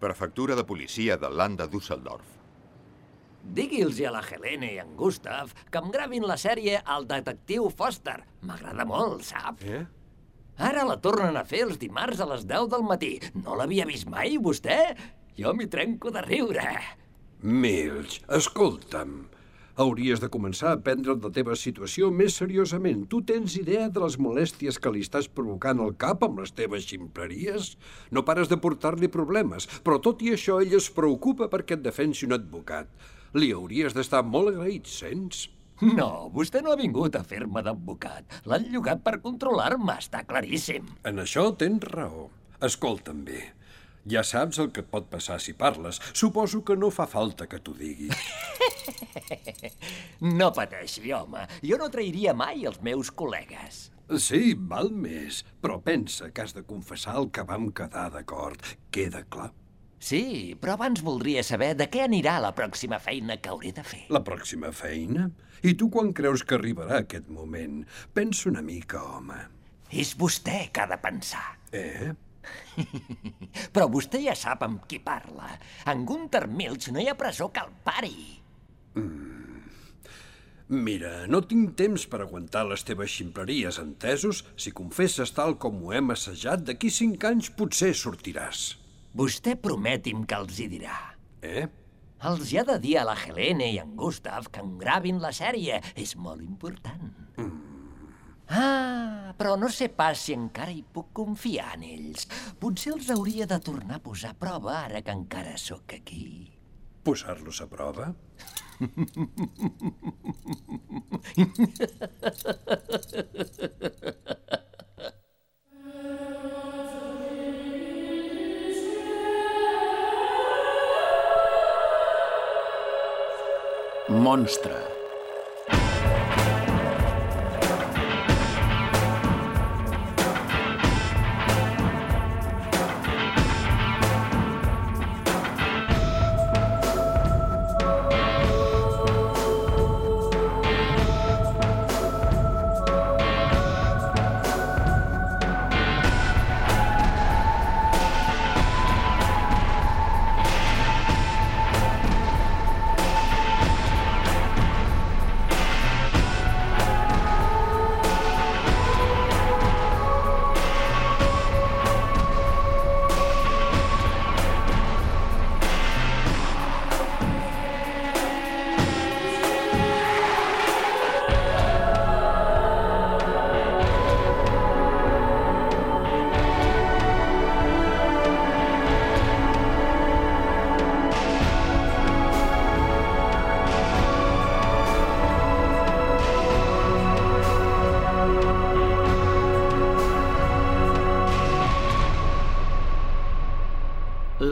Prefectura de policia de Landa Düsseldorf. Digui'ls a la Helene i en Gustav que em gravin la sèrie El detectiu Foster. M'agrada molt, sap? Eh? Ara la tornen a fer els dimarts a les 10 del matí. No l'havia vist mai, vostè? Jo m'hi trenco de riure. Milch, escolta'm. Hauries de començar a prendre la teva situació més seriosament. Tu tens idea de les molèsties que li estàs provocant al cap amb les teves ximpleries? No pares de portar-li problemes, però tot i això ell es preocupa perquè et defensi un advocat. Li hauries d'estar molt agraït, sents? No, vostè no ha vingut a fer-me d'advocat. L'han llogat per controlar-me, està claríssim. En això tens raó. Escolta'm bé. Ja saps el que et pot passar si parles. Suposo que no fa falta que t'ho digui. No pateixi, home. Jo no trairia mai els meus col·legues. Sí, val més, però pensa que has de confessar el que vam quedar d'acord. Queda clar. Sí, però abans voldria saber de què anirà la pròxima feina que hauré de fer. La pròxima feina? I tu quan creus que arribarà aquest moment? Pensa una mica, home. És vostè que ha de pensar. Eh? Però vostè ja sap amb qui parla. En Gunther Milch no hi ha presó que el pari. Mira, no tinc temps per aguantar les teves ximpleries, entesos? Si confesses tal com ho hem assajat, d'aquí cinc anys potser sortiràs. Vostè prometi'm que els hi dirà. Eh? Els hi ha de dir a la Helene i en Gustav que en gravin la sèrie. És molt important. Ah, però no sé pas si encara hi puc confiar en ells. Potser els hauria de tornar a posar a prova ara que encara sóc aquí. Posar-los a prova? Monstre.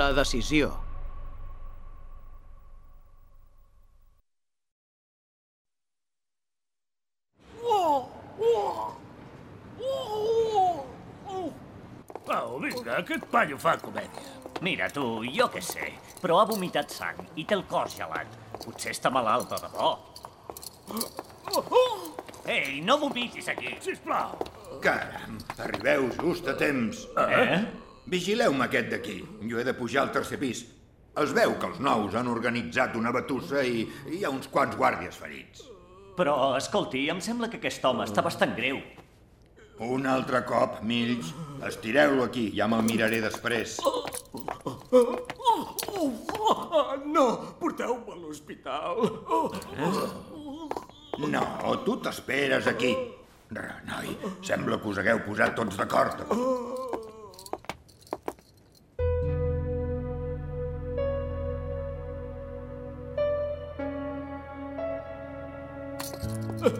La decisió. Au, vinga, aquest paio fa comèdia. Mira, tu, jo què sé, però ha vomitat sang i té el cos gelat. Potser està malalt de debò. Ei, no vomitis aquí. Sisplau. Caram, arribeu just a temps. Eh? Vigileu-me aquest d'aquí. Jo he de pujar al tercer pis. Es veu que els nous han organitzat una batussa i hi ha uns quants guàrdies ferits. Però, escolti, em sembla que aquest home està bastant greu. Un altre cop, Mills. Estireu-lo aquí, ja me'l miraré després. Ah, no, porteu-me a l'hospital. No, tu t'esperes aquí. Renoi, sembla que us hagueu posat tots d'acord.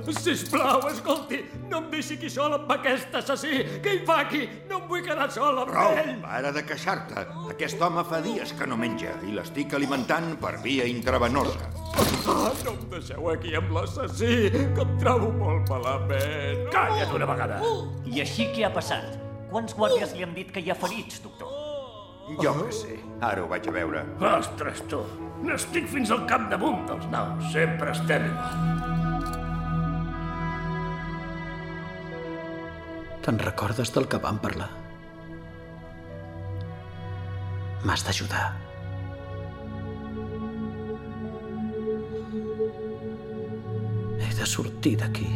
Sisplau, escolti, no em deixi aquí sol amb aquest assassí. Què hi fa aquí? No em vull quedar sol amb Prou, ell. para de queixar-te. Aquest home fa dies que no menja i l'estic alimentant per via intravenosa. Ah, no em deixeu aquí amb l'assassí, que em trobo molt malament. Calla't una vegada. I així què ha passat? Quants guàrdies li han dit que hi ha ferits, doctor? Jo què sé, ara ho vaig a veure. Ostres, tu, n'estic fins al capdamunt dels naus. Sempre estem igual. Te'n recordes del que vam parlar? M'has d'ajudar. He de sortir d'aquí.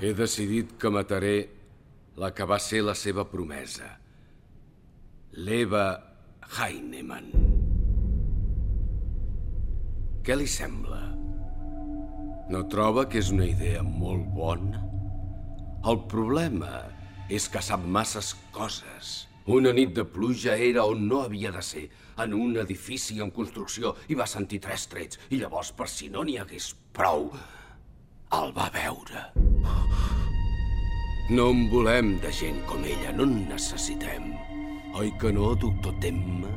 He decidit que mataré la que va ser la seva promesa. L'Eva Heinemann. Què li sembla? No troba que és una idea molt bona? El problema és que sap masses coses. Una nit de pluja era on no havia de ser, en un edifici en construcció, i va sentir tres trets, i llavors, per si no n'hi hagués prou, el va veure. No en volem de gent com ella, no en necessitem. Oi que no, doctor Temma?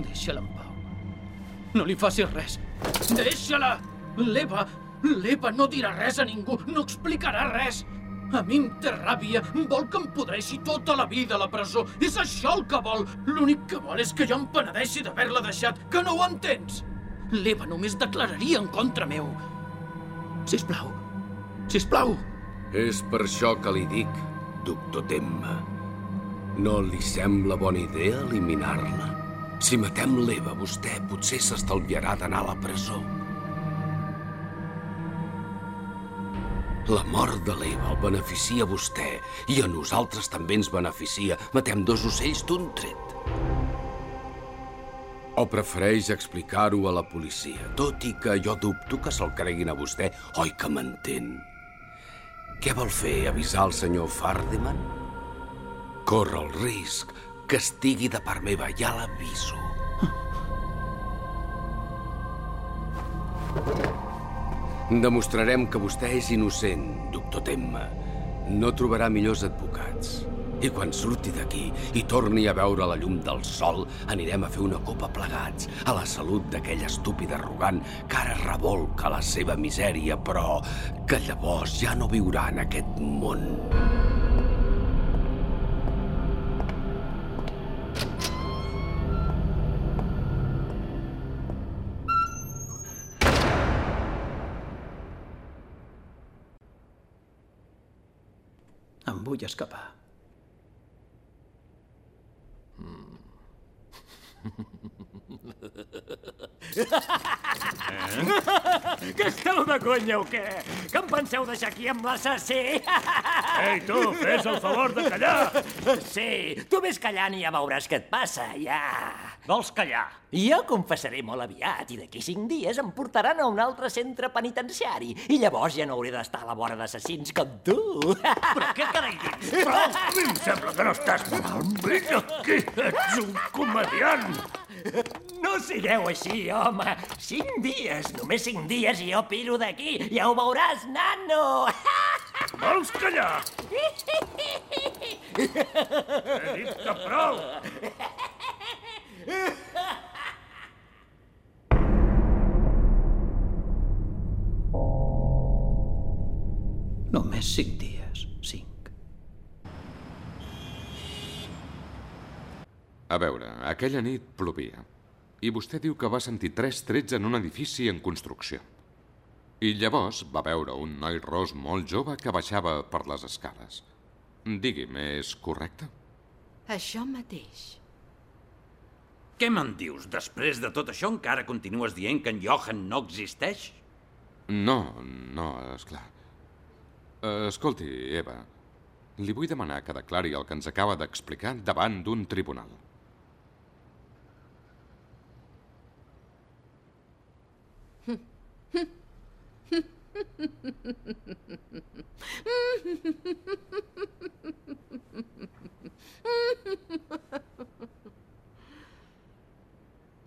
Deixa-la en pau. No li facis res. Deixa-la! L'Eva... L'Eva no dirà res a ningú, no explicarà res. A mi em té ràbia, vol que em podreixi tota la vida a la presó. És això el que vol. L'únic que vol és que jo em penedeixi d'haver-la deixat, que no ho entens. L'Eva només declararia en contra meu. Sisplau, sisplau. És per això que li dic, doctor Temma. No li sembla bona idea eliminar-la? Si matem l'Eva, vostè potser s'estalviarà d'anar a la presó. La mort de l'Eva el beneficia a vostè i a nosaltres també ens beneficia. Matem dos ocells d'un tret. O prefereix explicar-ho a la policia, tot i que jo dubto que se'l creguin a vostè, oi que m'entén? Què vol fer, avisar el senyor Fardeman? Corre el risc que estigui de part meva, ja l'aviso. Demostrarem que vostè és innocent, doctor Temma. No trobarà millors advocats. I quan surti d'aquí i torni a veure la llum del sol, anirem a fer una copa plegats a la salut d'aquell estúpid arrogant que ara revolca la seva misèria, però que llavors ja no viurà en aquest món. Em vull escapar. Que esteu de conya o què? Que em penseu deixar aquí amb l'assassí? Ei, tu, fes el favor de callar! Sí, tu ves callant i ja veuràs què et passa, ja. Vols callar? Jo confessaré molt aviat i d'aquí cinc dies em portaran a un altre centre penitenciari i llavors ja no hauré d'estar a la vora d'assassins com tu. Però què carai dius? Prou! A mi em sembla que no estàs malalt. Vine aquí, ets un comediant! No sigueu així, home. Cinc dies, només cinc dies i jo piro d'aquí. Ja ho veuràs, nano. Vols callar? He dit que prou! Només cinc dies. A veure, aquella nit plovia. I vostè diu que va sentir tres trets en un edifici en construcció. I llavors va veure un noi ros molt jove que baixava per les escales. Digui'm, és correcte? Això mateix. Què me'n dius? Després de tot això encara continues dient que en Johan no existeix? No, no, és clar. Escolti, Eva, li vull demanar que declari el que ens acaba d'explicar davant d'un tribunal.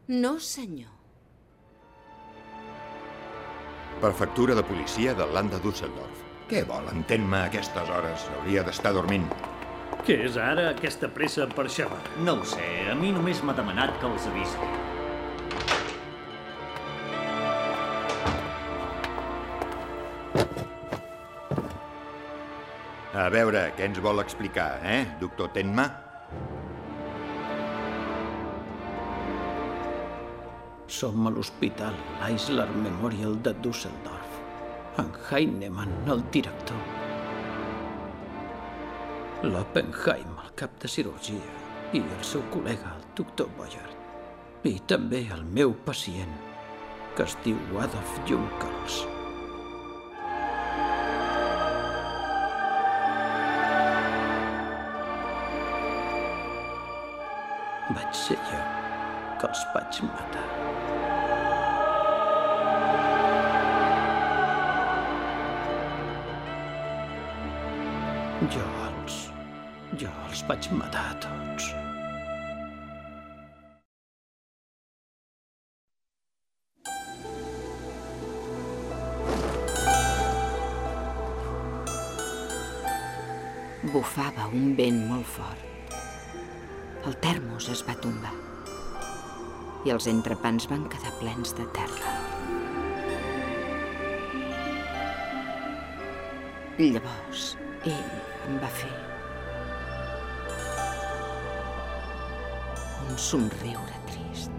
No, senyor. Prefectura de policia de Landa Düsseldorf. Què vol? Entén-me a aquestes hores. Hauria d'estar dormint. Què és ara aquesta pressa per xerrar? No ho sé, a mi només m'ha demanat que els avisi. A veure, què ens vol explicar, eh, doctor Tenma? Som a l'hospital Eisler Memorial de Düsseldorf. En Heinemann, el director, L'Oppenheim, el cap de cirurgia, i el seu col·lega, el doctor Boyer. I també el meu pacient, que es diu Adolf Junkers. Ser jo que els vaig matar. Jo els... jo els vaig matar a tots. Bufava un vent molt fort. El termos es va tombar i els entrepans van quedar plens de terra. Llavors, ell em va fer un somriure trist.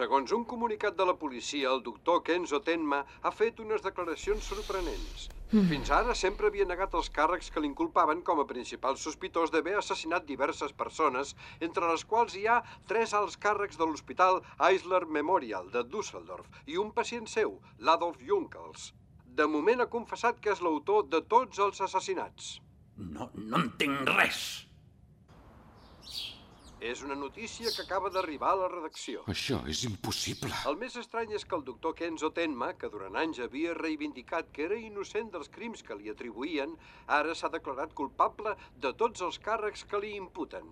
Segons un comunicat de la policia, el doctor Kenzo Tenma ha fet unes declaracions sorprenents. Mm. Fins ara sempre havia negat els càrrecs que l'inculpaven com a principal sospitós d'haver assassinat diverses persones, entre les quals hi ha tres alts càrrecs de l'Hospital Eisler Memorial de Düsseldorf i un pacient seu, l'Adolf Junkels. De moment ha confessat que és l'autor de tots els assassinats. No, no entenc res. És una notícia que acaba d'arribar a la redacció. Això és impossible. El més estrany és que el doctor Kenzo Tenma, que durant anys havia reivindicat que era innocent dels crims que li atribuïen, ara s'ha declarat culpable de tots els càrrecs que li imputen.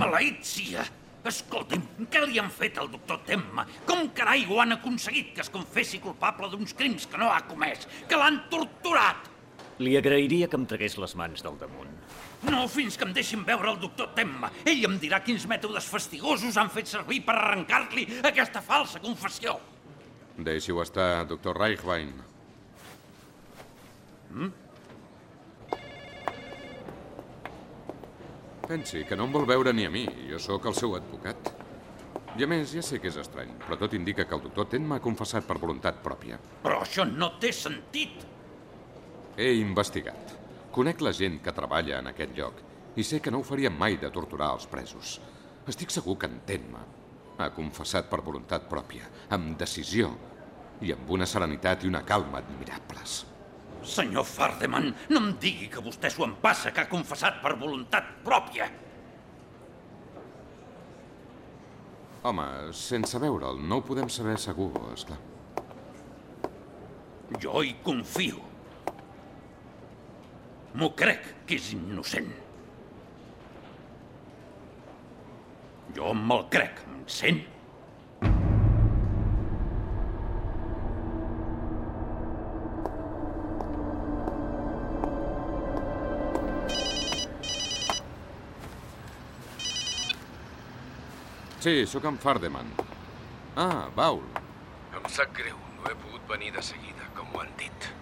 Maleït sia! Escolti'm, què li han fet al doctor Temma? Com carai ho han aconseguit que es confessi culpable d'uns crims que no ha comès? Que l'han torturat! Li agrairia que em tragués les mans del damunt. No fins que em deixin veure el doctor Temma. Ell em dirà quins mètodes fastigosos han fet servir per arrencar-li aquesta falsa confessió. Deixi-ho estar, doctor Reichwein. Mm? Pensi que no em vol veure ni a mi. Jo sóc el seu advocat. I a més, ja sé que és estrany, però tot indica que el doctor Ten m'ha confessat per voluntat pròpia. Però això no té sentit. He investigat. Conec la gent que treballa en aquest lloc i sé que no ho faria mai de torturar els presos. Estic segur que entén-me. Ha confessat per voluntat pròpia, amb decisió i amb una serenitat i una calma admirables. Senyor Fardeman, no em digui que vostè s'ho empassa que ha confessat per voluntat pròpia. Home, sense veure'l, no ho podem saber segur, esclar. Jo hi confio. M'ho crec que és innocent. Jo me'l crec, em sent? Sí, sóc en Fardeman. Ah, Baul. Em sap greu, no he pogut venir de seguida, com ho han dit.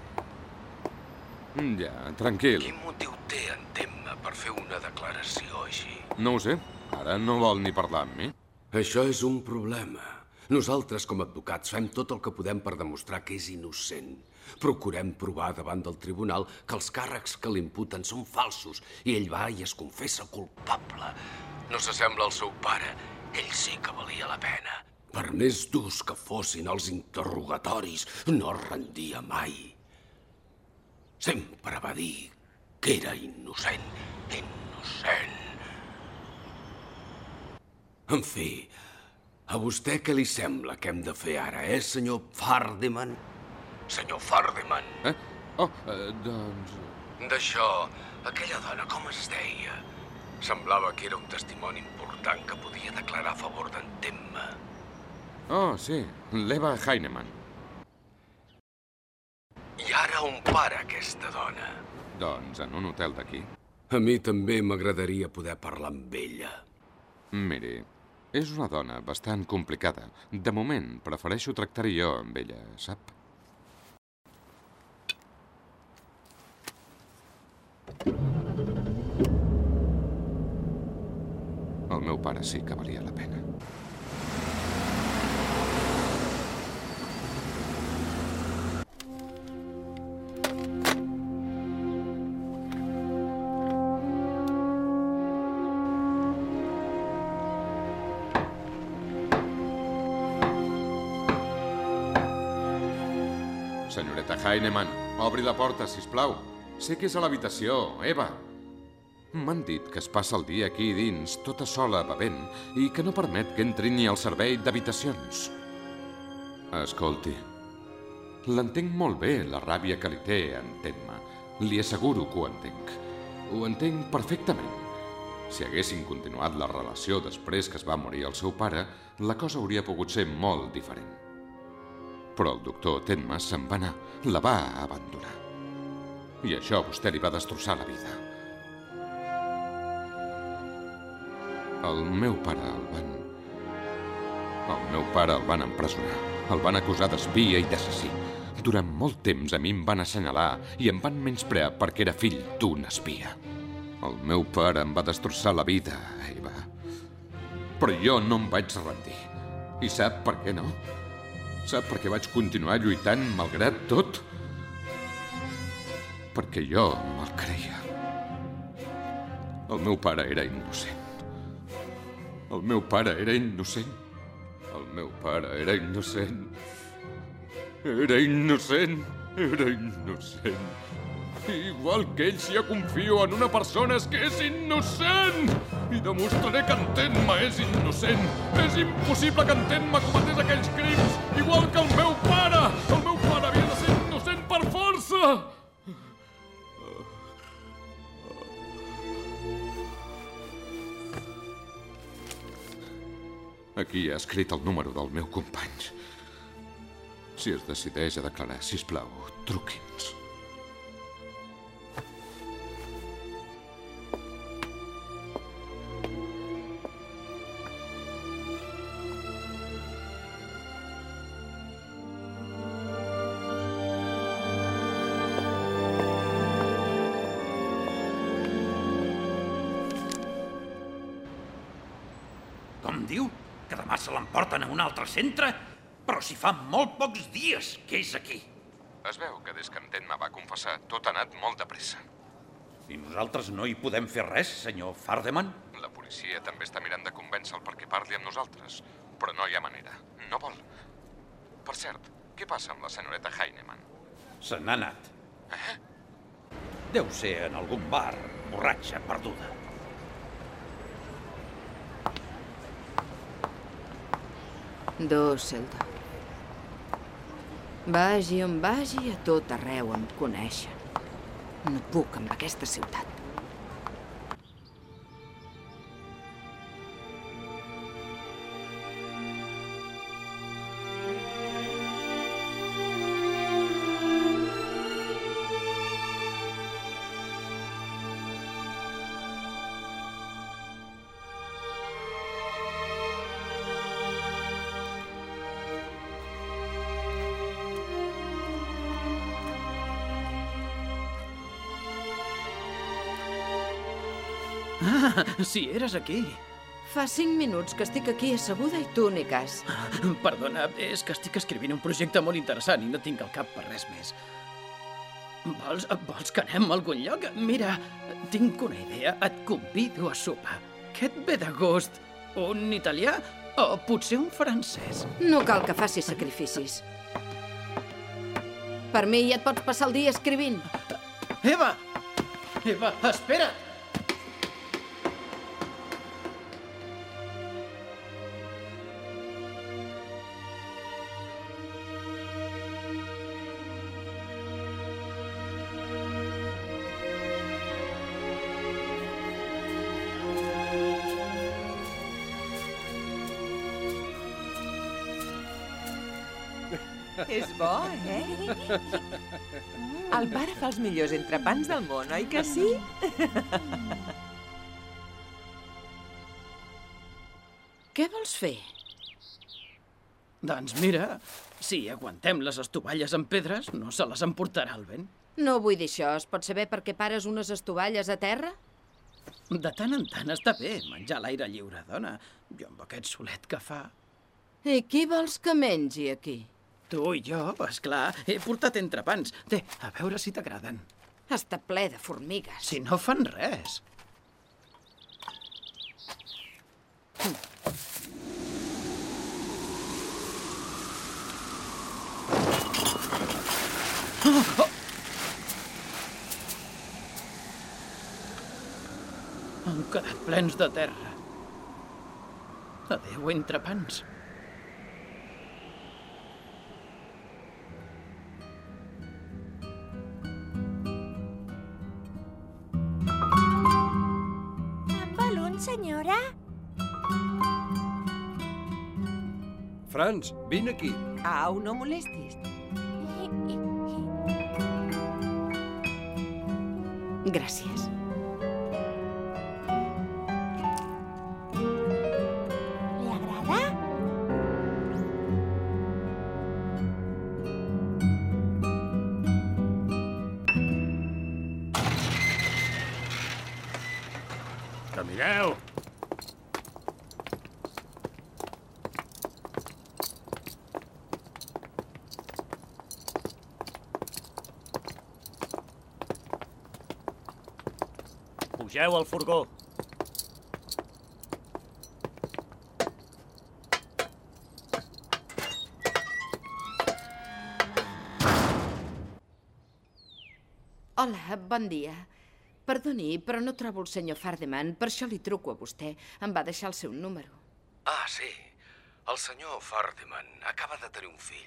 Mm, Ja, tranquil. Quin motiu té en Temma per fer una declaració així? No ho sé. Ara no vol ni parlar amb mi. Això és un problema. Nosaltres, com a advocats, fem tot el que podem per demostrar que és innocent. Procurem provar davant del tribunal que els càrrecs que l'imputen són falsos i ell va i es confessa culpable. No s'assembla al seu pare. Ell sí que valia la pena. Per més durs que fossin els interrogatoris, no es rendia mai. Sempre va dir que era innocent. Innocent. En fi, a vostè què li sembla que hem de fer ara, eh, senyor Fardeman? Senyor Fardeman. Eh? Oh, eh, doncs... D'això, aquella dona com es deia? Semblava que era un testimoni important que podia declarar a favor d'en Temma. Oh, sí, l'Eva Heinemann. On para aquesta dona? Doncs en un hotel d'aquí. A mi també m'agradaria poder parlar amb ella. Miri, és una dona bastant complicada. De moment, prefereixo tractar-hi jo amb ella, sap? El meu pare sí que valia la pena. Heinemann, obri la porta, si plau. Sé que és a l'habitació, Eva. M'han dit que es passa el dia aquí dins, tota sola, bevent, i que no permet que entri ni al servei d'habitacions. Escolti, l'entenc molt bé, la ràbia que li té, entén-me. Li asseguro que ho entenc. Ho entenc perfectament. Si haguessin continuat la relació després que es va morir el seu pare, la cosa hauria pogut ser molt diferent. Però el doctor Tenma se'n va anar, la va abandonar. I això a vostè li va destrossar la vida. El meu pare el van... El meu pare el van empresonar. El van acusar d'espia i d'assassí. Durant molt temps a mi em van assenyalar i em van menysprear perquè era fill d'un espia. El meu pare em va destrossar la vida, Eva. Però jo no em vaig rendir. I sap per què no? Sap per què vaig continuar lluitant malgrat tot? Perquè jo me'l creia. El meu pare era innocent. El meu pare era innocent. El meu pare era innocent. Era innocent. Era innocent. Igual que ell, si jo confio en una persona és que és innocent! I demostraré que entén-me és innocent! És impossible que entén-me cometés aquells crims, igual que el meu pare! El meu pare havia de ser innocent per força! Aquí ha escrit el número del meu company. Si es decideix a declarar, si plau, truqui'ns. Diu? Que demà se l'emporten a un altre centre? Però si fa molt pocs dies que és aquí. Es veu que des que en Tenma va confessar, tot ha anat molt de pressa. I nosaltres no hi podem fer res, senyor Fardeman? La policia també està mirant de convèncer-lo perquè parli amb nosaltres, però no hi ha manera. No vol. Per cert, què passa amb la senyoreta Heinemann? Se n'ha anat. Eh? Deu ser en algun bar, borratxa, perduda. Dusseldorf. Vagi on vagi, a tot arreu em coneixen. No puc amb aquesta ciutat. Ah, si eres aquí. Fa cinc minuts que estic aquí asseguda i tu ni cas. Perdona, és que estic escrivint un projecte molt interessant i no tinc el cap per res més. Vols, vols que anem a algun lloc? Mira, tinc una idea. Et convido a sopar. Què et ve de gust? Un italià o potser un francès? No cal que facis sacrificis. Per mi ja et pots passar el dia escrivint. Eva! Eva, espera't! És bo, eh? El pare fa els millors entrepans del món, oi que sí? Què vols fer? Doncs mira, si aguantem les estovalles amb pedres, no se les emportarà el vent. No vull dir això. Es pot saber per què pares unes estovalles a terra? De tant en tant està bé menjar l'aire lliure, dona. Jo amb aquest solet que fa... I qui vols que mengi aquí? Tu i jo, és clar, he portat entrepans. Té, a veure si t'agraden. Està ple de formigues. Si no fan res. Han quedat plens de terra. Adéu, entrepans. Senyora? Franz, vine aquí. Au, no molestis. Gràcies. Pugeu al furgó. Hola, bon dia. Perdoni, però no trobo el senyor Fardeman, per això li truco a vostè. Em va deixar el seu número. Ah, sí. El senyor Fardeman acaba de tenir un fill.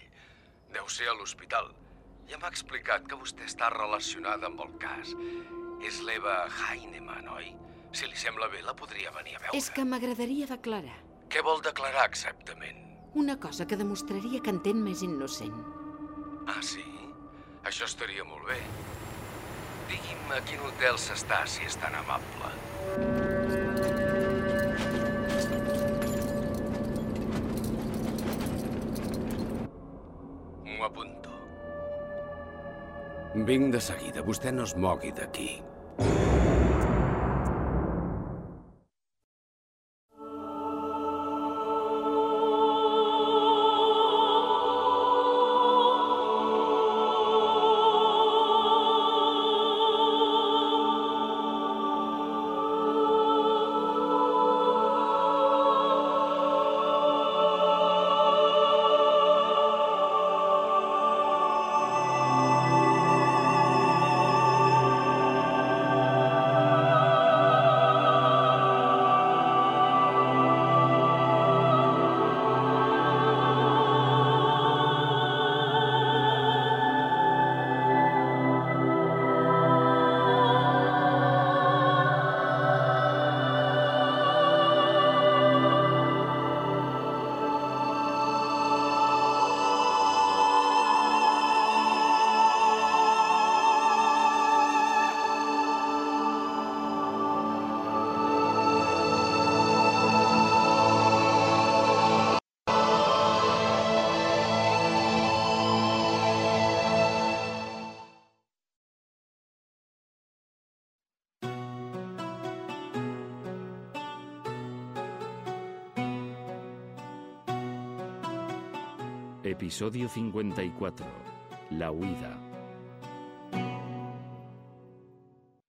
Deu ser a l'hospital. Ja m'ha explicat que vostè està relacionada amb el cas. És l'Eva Heinemann, oi? Si li sembla bé, la podria venir a veure. És que m'agradaria declarar Què vol declarar exactament? una cosa que demostraria que entén més innocent. Ah, sí? Això estaria molt bé. Digui'm a quin hotel s'està, si és tan amable. Vinc de seguida. Vostè no es mogui d'aquí. Episodio 54. La huida.